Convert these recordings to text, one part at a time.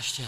ještě.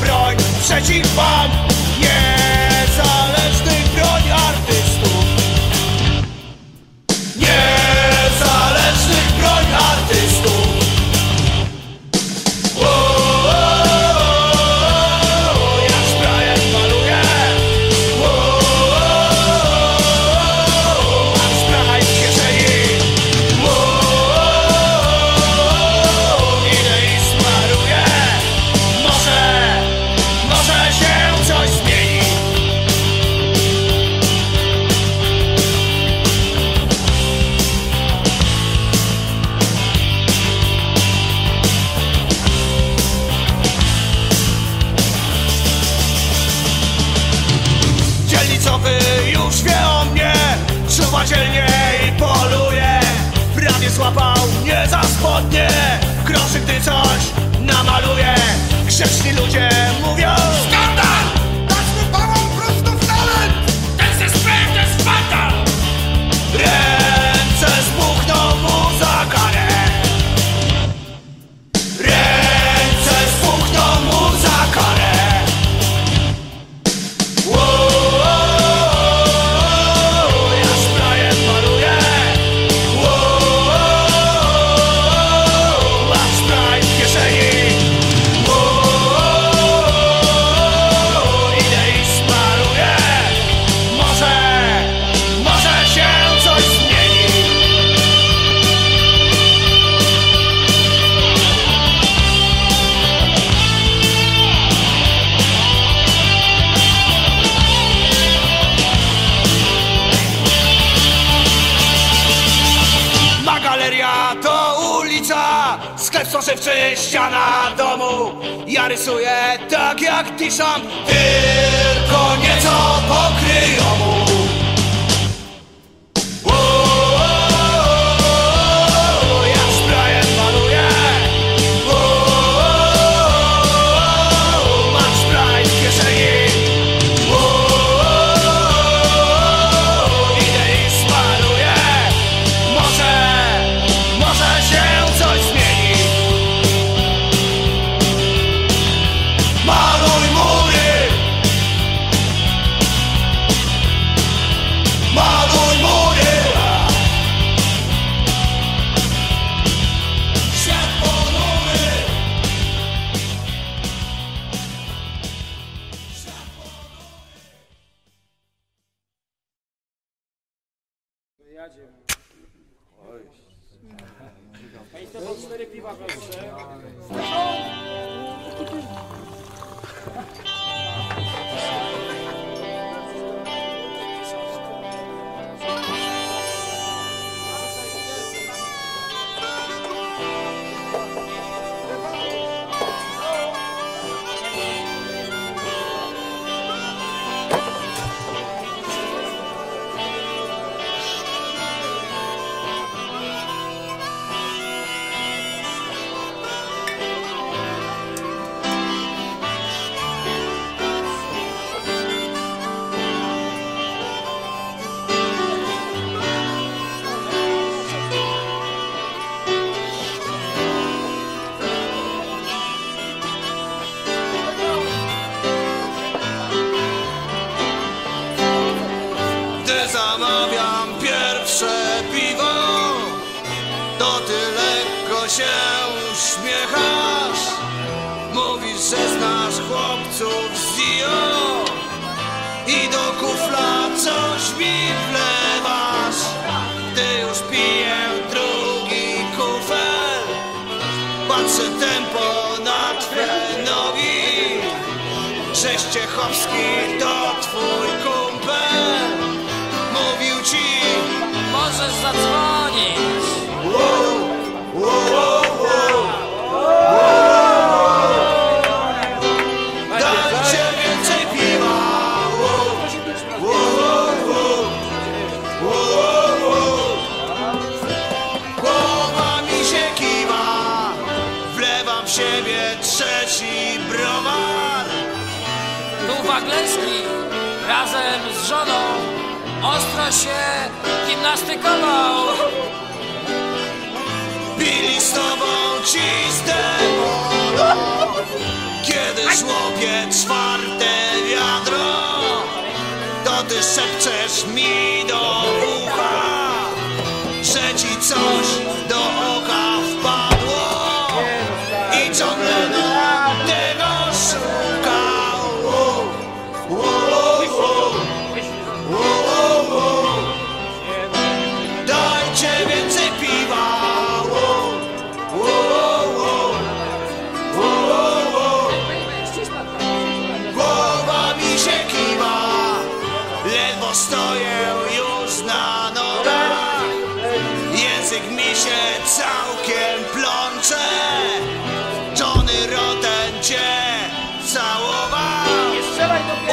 Broń przeciw wam Ciechowski to twój kurs. razem z żoną ostro się gimnastykował. Bili z tobą ci z kiedy złopie czwarte wiadro, to ty szepczesz mi do ucha, że ci coś do oka.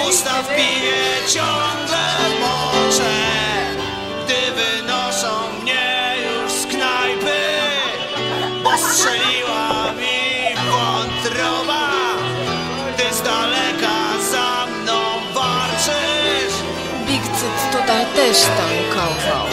Gustaw pije ciągle mocze Gdy wynoszą mnie już z knajpy. Bo strzeliła mi wątroba Ty z daleka za mną warczysz Big Cyt tutaj też tankował.